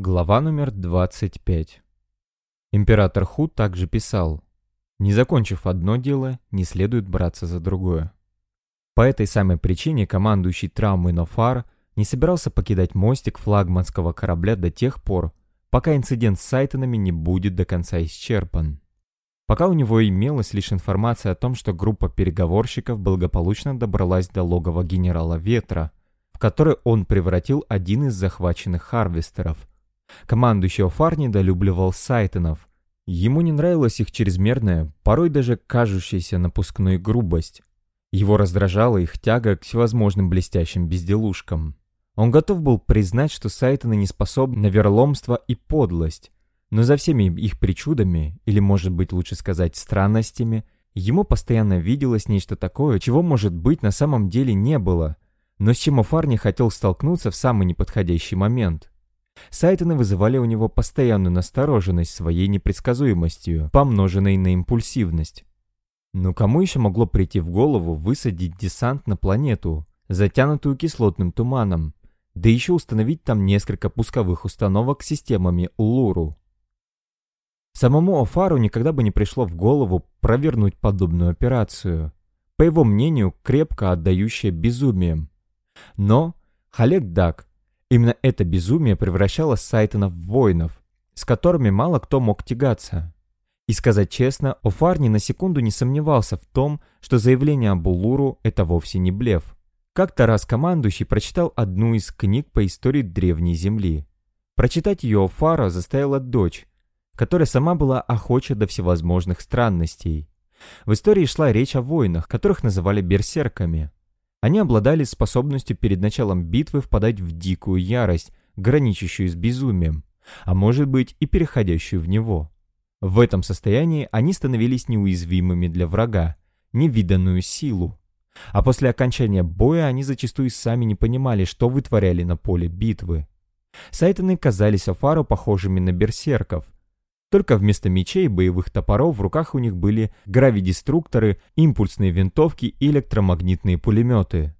Глава номер 25. Император Ху также писал, «Не закончив одно дело, не следует браться за другое». По этой самой причине командующий травмой Нофар не собирался покидать мостик флагманского корабля до тех пор, пока инцидент с Сайтонами не будет до конца исчерпан. Пока у него имелась лишь информация о том, что группа переговорщиков благополучно добралась до логова генерала Ветра, в который он превратил один из захваченных харвестеров – Командующий Офар недолюбливал Сайтонов. Ему не нравилась их чрезмерная, порой даже кажущаяся напускной грубость. Его раздражала их тяга к всевозможным блестящим безделушкам. Он готов был признать, что Сайтоны не способны на вероломство и подлость, но за всеми их причудами, или, может быть, лучше сказать, странностями, ему постоянно виделось нечто такое, чего, может быть, на самом деле не было, но с чем Офар не хотел столкнуться в самый неподходящий момент. Сайтоны вызывали у него постоянную настороженность своей непредсказуемостью, помноженной на импульсивность. Но кому еще могло прийти в голову высадить десант на планету, затянутую кислотным туманом, да еще установить там несколько пусковых установок системами Улуру? Самому Офару никогда бы не пришло в голову провернуть подобную операцию, по его мнению, крепко отдающая безумием. Но Халек Дак Именно это безумие превращало Сайтона в воинов, с которыми мало кто мог тягаться. И сказать честно, Офар ни на секунду не сомневался в том, что заявление об Улуру – это вовсе не блеф. Как-то раз командующий прочитал одну из книг по истории Древней Земли. Прочитать ее Офара заставила дочь, которая сама была охоча до всевозможных странностей. В истории шла речь о воинах, которых называли берсерками. Они обладали способностью перед началом битвы впадать в дикую ярость, граничащую с безумием, а может быть и переходящую в него. В этом состоянии они становились неуязвимыми для врага, невиданную силу. А после окончания боя они зачастую сами не понимали, что вытворяли на поле битвы. Сайтаны казались Афару похожими на берсерков, только вместо мечей и боевых топоров в руках у них были гравидеструкторы, импульсные винтовки и электромагнитные пулеметы.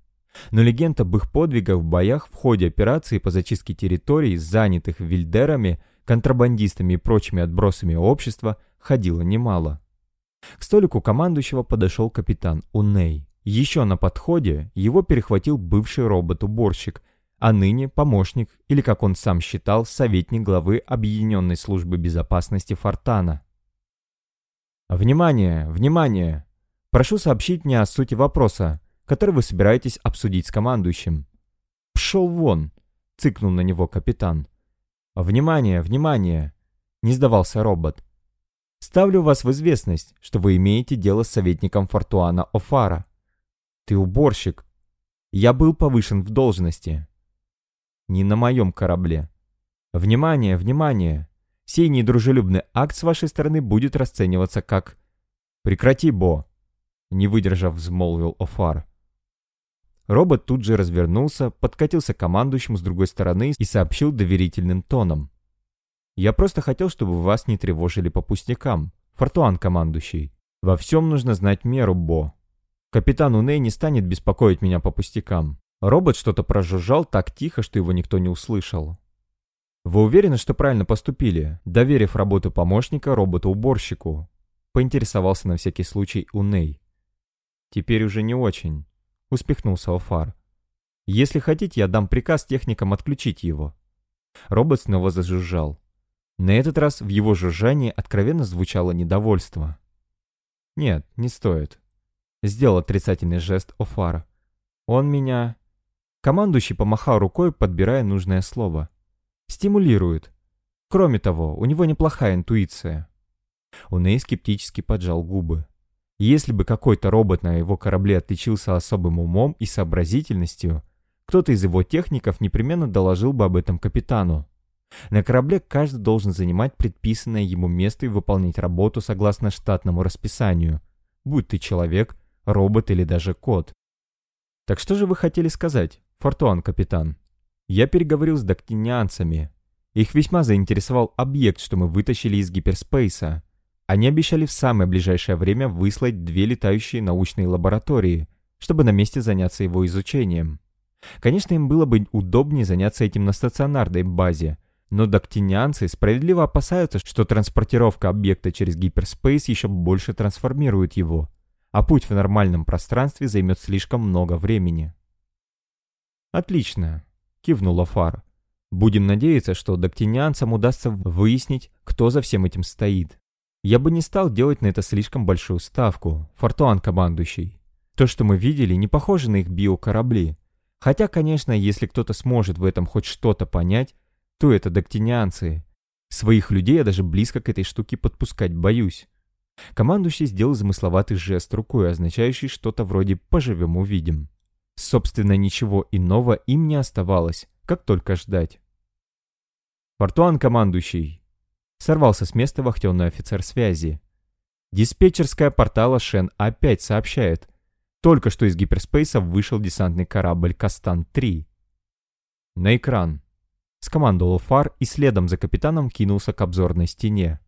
Но легенд об их подвигах в боях в ходе операции по зачистке территорий, занятых вильдерами, контрабандистами и прочими отбросами общества, ходило немало. К столику командующего подошел капитан Уней. Еще на подходе его перехватил бывший робот-уборщик – а ныне помощник, или, как он сам считал, советник главы Объединенной службы безопасности Фортана. «Внимание! Внимание! Прошу сообщить мне о сути вопроса, который вы собираетесь обсудить с командующим». «Пшел вон!» — цыкнул на него капитан. «Внимание! Внимание!» — не сдавался робот. «Ставлю вас в известность, что вы имеете дело с советником Фортуана Офара. Ты уборщик. Я был повышен в должности, не на моем корабле. Внимание, внимание! Сей недружелюбный акт с вашей стороны будет расцениваться как... Прекрати, Бо! Не выдержав, взмолвил Офар. Робот тут же развернулся, подкатился к командующему с другой стороны и сообщил доверительным тоном. «Я просто хотел, чтобы вас не тревожили по пустякам. Фортуан, командующий. Во всем нужно знать меру, Бо. Капитан Уней не станет беспокоить меня по пустякам. Робот что-то прожужжал так тихо, что его никто не услышал. «Вы уверены, что правильно поступили, доверив работу помощника роботу-уборщику?» Поинтересовался на всякий случай Уней. «Теперь уже не очень», — успехнулся Офар. «Если хотите, я дам приказ техникам отключить его». Робот снова зажужжал. На этот раз в его жужжании откровенно звучало недовольство. «Нет, не стоит», — сделал отрицательный жест Офара. «Он меня Командующий помахал рукой, подбирая нужное слово. Стимулирует. Кроме того, у него неплохая интуиция. Уней скептически поджал губы. Если бы какой-то робот на его корабле отличился особым умом и сообразительностью, кто-то из его техников непременно доложил бы об этом капитану. На корабле каждый должен занимать предписанное ему место и выполнять работу согласно штатному расписанию, будь ты человек, робот или даже кот. Так что же вы хотели сказать? «Фортуан, капитан. Я переговорил с доктинианцами. Их весьма заинтересовал объект, что мы вытащили из гиперспейса. Они обещали в самое ближайшее время выслать две летающие научные лаборатории, чтобы на месте заняться его изучением. Конечно, им было бы удобнее заняться этим на стационарной базе, но доктинианцы справедливо опасаются, что транспортировка объекта через гиперспейс еще больше трансформирует его, а путь в нормальном пространстве займет слишком много времени. «Отлично», — кивнула Фар. «Будем надеяться, что доктинианцам удастся выяснить, кто за всем этим стоит. Я бы не стал делать на это слишком большую ставку, Фортуан командующий. То, что мы видели, не похоже на их биокорабли. Хотя, конечно, если кто-то сможет в этом хоть что-то понять, то это доктинианцы. Своих людей я даже близко к этой штуке подпускать боюсь. Командующий сделал замысловатый жест рукой, означающий что-то вроде «поживем-увидим». Собственно, ничего иного им не оставалось, как только ждать. «Фортуан, командующий!» Сорвался с места вахтенный офицер связи. Диспетчерская портала Шен опять сообщает. Только что из гиперспейса вышел десантный корабль «Кастан-3». На экран. Скомандовал Фар и следом за капитаном кинулся к обзорной стене.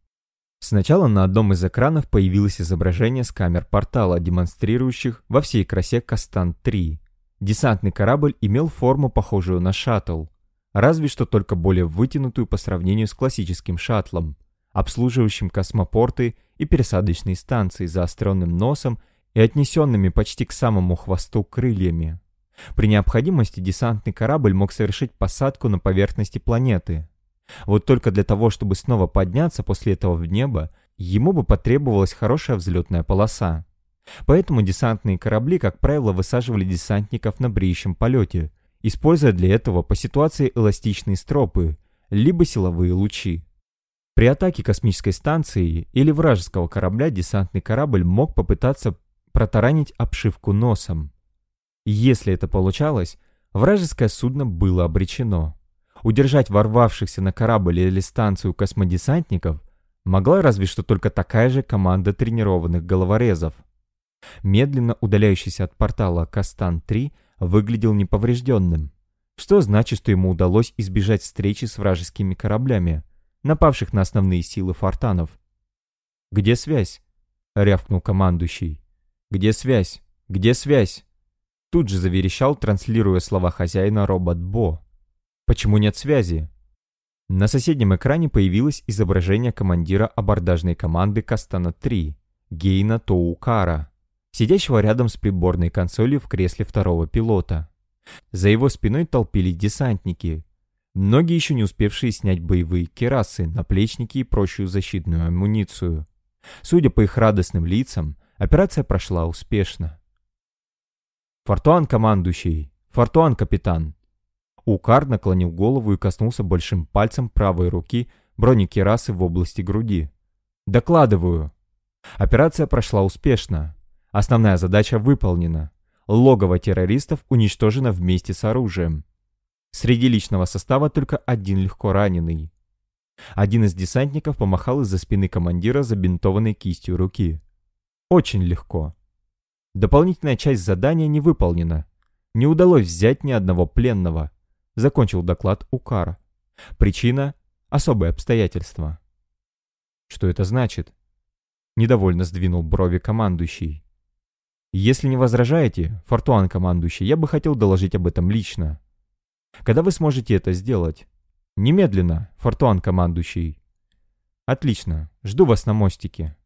Сначала на одном из экранов появилось изображение с камер портала, демонстрирующих во всей красе Кастан-3. Десантный корабль имел форму, похожую на шаттл, разве что только более вытянутую по сравнению с классическим шаттлом, обслуживающим космопорты и пересадочные станции заостренным носом и отнесенными почти к самому хвосту крыльями. При необходимости десантный корабль мог совершить посадку на поверхности планеты. Вот только для того, чтобы снова подняться после этого в небо, ему бы потребовалась хорошая взлетная полоса. Поэтому десантные корабли, как правило, высаживали десантников на бреющем полете, используя для этого по ситуации эластичные стропы, либо силовые лучи. При атаке космической станции или вражеского корабля десантный корабль мог попытаться протаранить обшивку носом. Если это получалось, вражеское судно было обречено. Удержать ворвавшихся на корабль или станцию космодесантников могла разве что только такая же команда тренированных головорезов. Медленно удаляющийся от портала Кастан-3 выглядел неповрежденным, что значит, что ему удалось избежать встречи с вражескими кораблями, напавших на основные силы фортанов. «Где связь?» — рявкнул командующий. «Где связь? Где связь?» Тут же заверещал, транслируя слова хозяина робот Бо. «Почему нет связи?» На соседнем экране появилось изображение командира абордажной команды Кастана-3, Гейна Тоукара, сидящего рядом с приборной консолью в кресле второго пилота. За его спиной толпились десантники, многие еще не успевшие снять боевые керасы, наплечники и прочую защитную амуницию. Судя по их радостным лицам, операция прошла успешно. «Фортуан, командующий! Фортуан, капитан!» Укар наклонил голову и коснулся большим пальцем правой руки бронекерасы в области груди. «Докладываю!» Операция прошла успешно. Основная задача выполнена. Логово террористов уничтожено вместе с оружием. Среди личного состава только один легко раненый. Один из десантников помахал из-за спины командира забинтованной кистью руки. Очень легко. Дополнительная часть задания не выполнена. Не удалось взять ни одного пленного. Закончил доклад Укар. Причина – особые обстоятельства. Что это значит? Недовольно сдвинул брови командующий. Если не возражаете, Фортуан командующий, я бы хотел доложить об этом лично. Когда вы сможете это сделать? Немедленно, Фортуан командующий. Отлично, жду вас на мостике.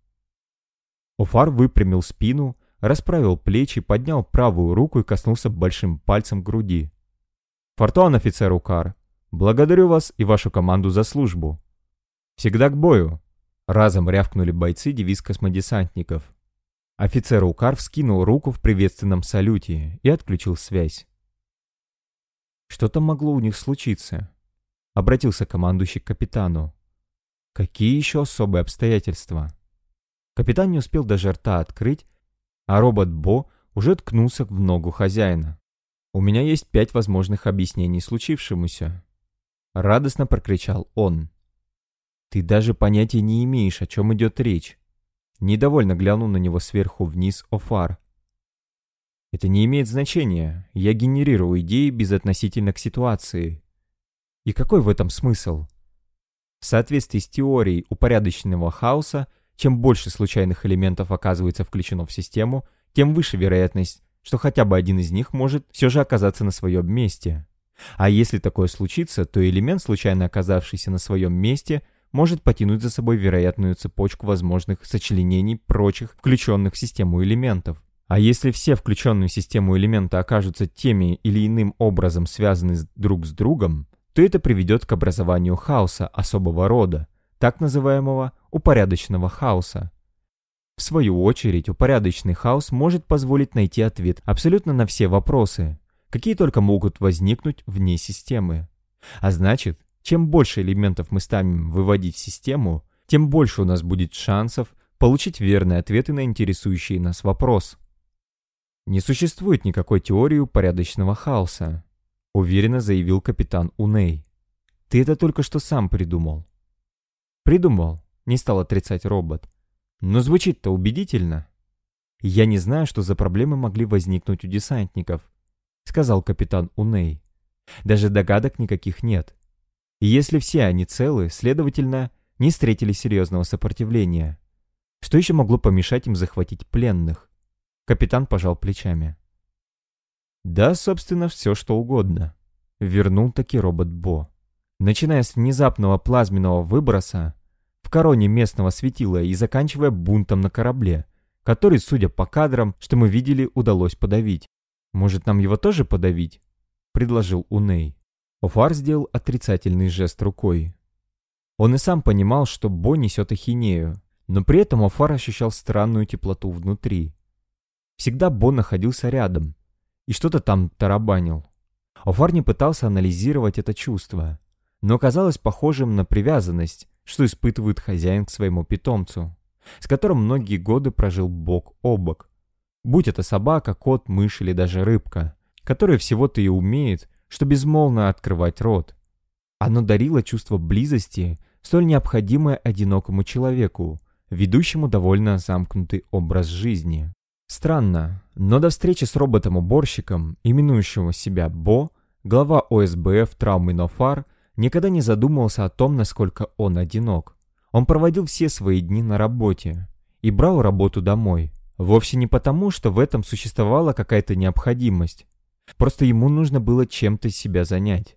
Офар выпрямил спину расправил плечи, поднял правую руку и коснулся большим пальцем груди. «Фортуан, офицер Укар, благодарю вас и вашу команду за службу. Всегда к бою!» Разом рявкнули бойцы девиз космодесантников. Офицер Укар вскинул руку в приветственном салюте и отключил связь. Что-то могло у них случиться. Обратился командующий к капитану. Какие еще особые обстоятельства? Капитан не успел даже рта открыть, а робот Бо уже ткнулся в ногу хозяина. «У меня есть пять возможных объяснений случившемуся», — радостно прокричал он. «Ты даже понятия не имеешь, о чем идет речь». Недовольно глянул на него сверху вниз Офар. «Это не имеет значения. Я генерирую идеи безотносительно к ситуации. И какой в этом смысл?» В соответствии с теорией упорядоченного хаоса, чем больше случайных элементов оказывается включено в систему, тем выше вероятность, что хотя бы один из них может все же оказаться на своем месте. А если такое случится, то элемент, случайно оказавшийся на своем месте, может потянуть за собой вероятную цепочку возможных сочленений прочих включенных в систему элементов. А если все включенные в систему элемента окажутся теми или иным образом связаны друг с другом, то это приведет к образованию хаоса особого рода, так называемого упорядоченного хаоса. В свою очередь, упорядоченный хаос может позволить найти ответ абсолютно на все вопросы, какие только могут возникнуть вне системы. А значит, чем больше элементов мы станем выводить в систему, тем больше у нас будет шансов получить верные ответы на интересующий нас вопрос. Не существует никакой теории упорядоченного хаоса, уверенно заявил капитан Уней. Ты это только что сам придумал. Придумал, не стал отрицать робот. Но звучит-то убедительно. Я не знаю, что за проблемы могли возникнуть у десантников, сказал капитан Уней. Даже догадок никаких нет. Если все они целы, следовательно, не встретили серьезного сопротивления. Что еще могло помешать им захватить пленных? Капитан пожал плечами. Да, собственно, все что угодно. Вернул таки робот Бо. Начиная с внезапного плазменного выброса, короне местного светила и заканчивая бунтом на корабле, который, судя по кадрам, что мы видели, удалось подавить. «Может, нам его тоже подавить?» — предложил Уней. Офар сделал отрицательный жест рукой. Он и сам понимал, что Бо несет ахинею, но при этом Офар ощущал странную теплоту внутри. Всегда Бо находился рядом и что-то там тарабанил. Офар не пытался анализировать это чувство, но казалось похожим на привязанность, что испытывает хозяин к своему питомцу, с которым многие годы прожил бок о бок. Будь это собака, кот, мышь или даже рыбка, которая всего-то и умеет, что безмолвно открывать рот. Оно дарило чувство близости, столь необходимое одинокому человеку, ведущему довольно замкнутый образ жизни. Странно, но до встречи с роботом-уборщиком, именующего себя Бо, глава ОСБФ Травмы Нофар никогда не задумывался о том, насколько он одинок. Он проводил все свои дни на работе и брал работу домой. Вовсе не потому, что в этом существовала какая-то необходимость. Просто ему нужно было чем-то себя занять.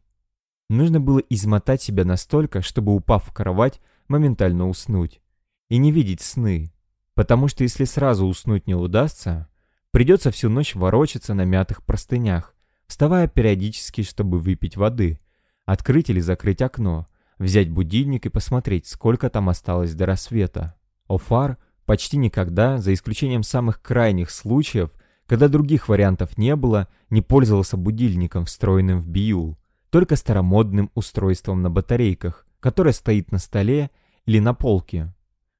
Нужно было измотать себя настолько, чтобы, упав в кровать, моментально уснуть. И не видеть сны. Потому что если сразу уснуть не удастся, придется всю ночь ворочаться на мятых простынях, вставая периодически, чтобы выпить воды, открыть или закрыть окно, взять будильник и посмотреть, сколько там осталось до рассвета. Офар почти никогда, за исключением самых крайних случаев, когда других вариантов не было, не пользовался будильником, встроенным в биул, только старомодным устройством на батарейках, которое стоит на столе или на полке.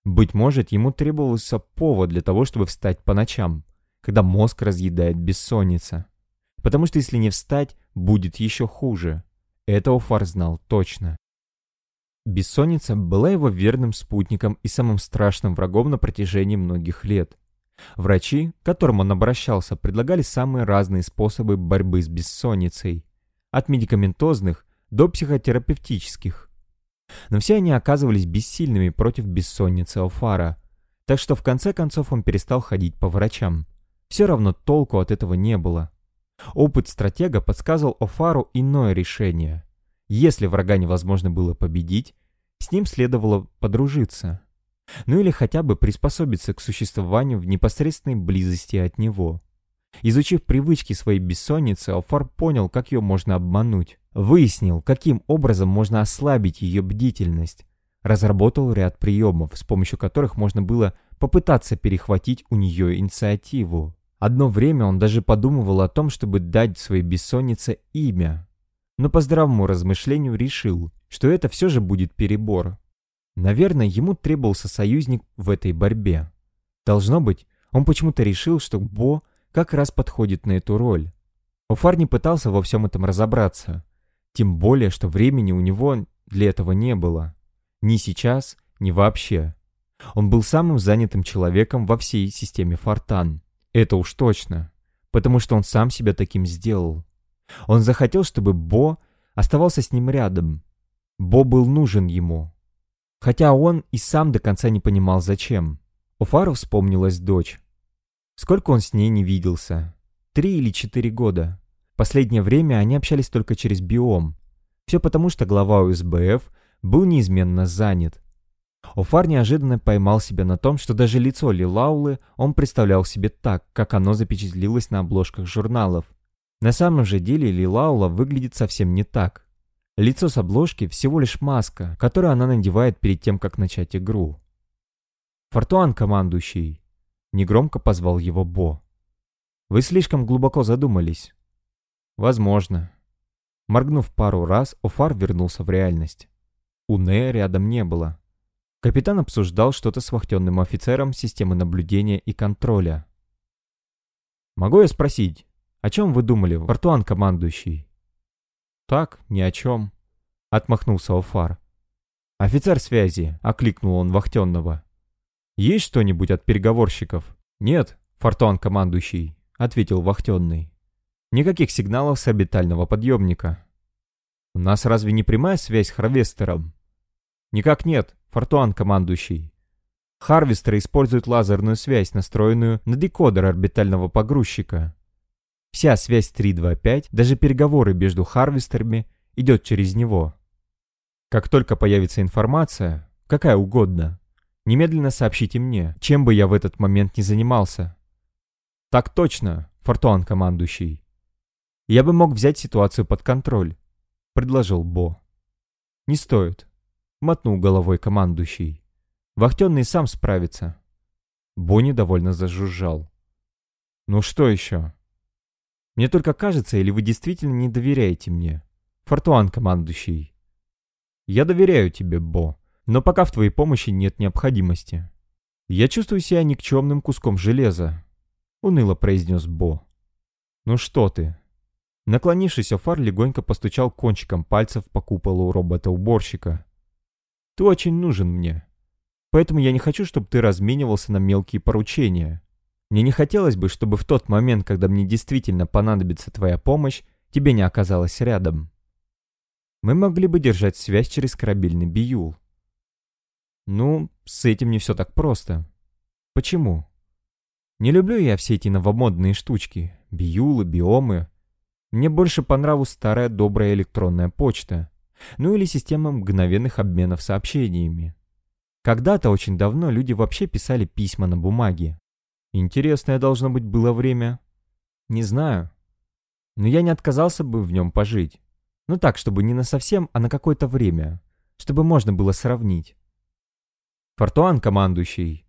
Быть может, ему требовался повод для того, чтобы встать по ночам, когда мозг разъедает бессонница. Потому что если не встать, будет еще хуже. Это Офар знал точно. Бессонница была его верным спутником и самым страшным врагом на протяжении многих лет. Врачи, к которым он обращался, предлагали самые разные способы борьбы с бессонницей, от медикаментозных до психотерапевтических. Но все они оказывались бессильными против бессонницы Офара, так что в конце концов он перестал ходить по врачам. Все равно толку от этого не было. Опыт стратега подсказывал Офару иное решение. Если врага невозможно было победить, с ним следовало подружиться. Ну или хотя бы приспособиться к существованию в непосредственной близости от него. Изучив привычки своей бессонницы, Алфар понял, как ее можно обмануть. Выяснил, каким образом можно ослабить ее бдительность. Разработал ряд приемов, с помощью которых можно было попытаться перехватить у нее инициативу. Одно время он даже подумывал о том, чтобы дать своей бессоннице имя. Но по здравому размышлению решил, что это все же будет перебор. Наверное, ему требовался союзник в этой борьбе. Должно быть, он почему-то решил, что Бо как раз подходит на эту роль. Офар не пытался во всем этом разобраться. Тем более, что времени у него для этого не было. Ни сейчас, ни вообще. Он был самым занятым человеком во всей системе Фортан. Это уж точно. Потому что он сам себя таким сделал. Он захотел, чтобы Бо оставался с ним рядом. Бо был нужен ему. Хотя он и сам до конца не понимал, зачем. У Фару вспомнилась дочь. Сколько он с ней не виделся? Три или четыре года. Последнее время они общались только через биом. Все потому, что глава УСБФ был неизменно занят. Офар неожиданно поймал себя на том, что даже лицо Лилаулы он представлял себе так, как оно запечатлилось на обложках журналов. На самом же деле Лилаула выглядит совсем не так. Лицо с обложки всего лишь маска, которую она надевает перед тем, как начать игру. «Фортуан, командующий!» Негромко позвал его Бо. «Вы слишком глубоко задумались». «Возможно». Моргнув пару раз, Офар вернулся в реальность. У Нея рядом не было. Капитан обсуждал что-то с вахтенным офицером системы наблюдения и контроля. «Могу я спросить, о чем вы думали, Вартуан командующий?» «Так, ни о чем», — отмахнулся Офар. «Офицер связи», — окликнул он вахтенного. «Есть что-нибудь от переговорщиков?» «Нет, Фортуан командующий», — ответил вахтенный. «Никаких сигналов с орбитального подъемника». «У нас разве не прямая связь с Харвестером?» «Никак нет, Фортуан командующий. Харвестеры используют лазерную связь, настроенную на декодер орбитального погрузчика. Вся связь 325, даже переговоры между Харвестерами, идет через него. Как только появится информация, какая угодно, немедленно сообщите мне, чем бы я в этот момент не занимался. Так точно, Фортуан командующий. Я бы мог взять ситуацию под контроль, предложил Бо. Не стоит. — мотнул головой командующий. «Вахтенный сам справится». Бонни довольно зажужжал. «Ну что еще?» «Мне только кажется, или вы действительно не доверяете мне?» «Фортуан, командующий». «Я доверяю тебе, Бо, но пока в твоей помощи нет необходимости. Я чувствую себя никчемным куском железа», — уныло произнес Бо. «Ну что ты?» Наклонившись, Офар легонько постучал кончиком пальцев по куполу робота-уборщика. Ты очень нужен мне. Поэтому я не хочу, чтобы ты разменивался на мелкие поручения. Мне не хотелось бы, чтобы в тот момент, когда мне действительно понадобится твоя помощь, тебе не оказалось рядом. Мы могли бы держать связь через корабельный биюл. Ну, с этим не все так просто. Почему? Не люблю я все эти новомодные штучки. Биюлы, биомы. Мне больше по нраву старая добрая электронная почта ну или система мгновенных обменов сообщениями. Когда-то очень давно люди вообще писали письма на бумаге. Интересное должно быть было время. Не знаю. Но я не отказался бы в нем пожить. Ну так, чтобы не на совсем, а на какое-то время. Чтобы можно было сравнить. Фортуан, командующий,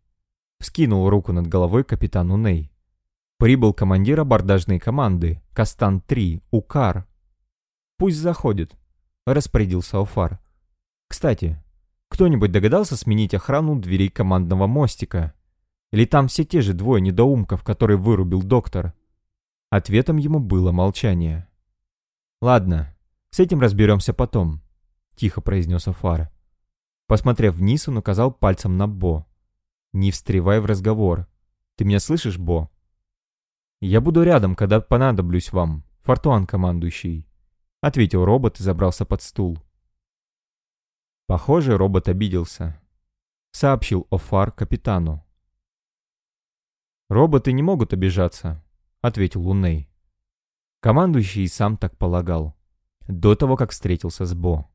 вскинул руку над головой капитану Ней. Прибыл командир абордажной команды, Кастан-3, Укар. Пусть заходит распорядился Офар. «Кстати, кто-нибудь догадался сменить охрану дверей командного мостика? Или там все те же двое недоумков, которые вырубил доктор?» Ответом ему было молчание. «Ладно, с этим разберемся потом», — тихо произнес Офар. Посмотрев вниз, он указал пальцем на Бо. «Не встревай в разговор. Ты меня слышишь, Бо?» «Я буду рядом, когда понадоблюсь вам, Фортуан командующий», — ответил робот и забрался под стул. Похоже, робот обиделся. Сообщил Офар капитану. «Роботы не могут обижаться», — ответил Луней. Командующий сам так полагал. До того, как встретился с Бо.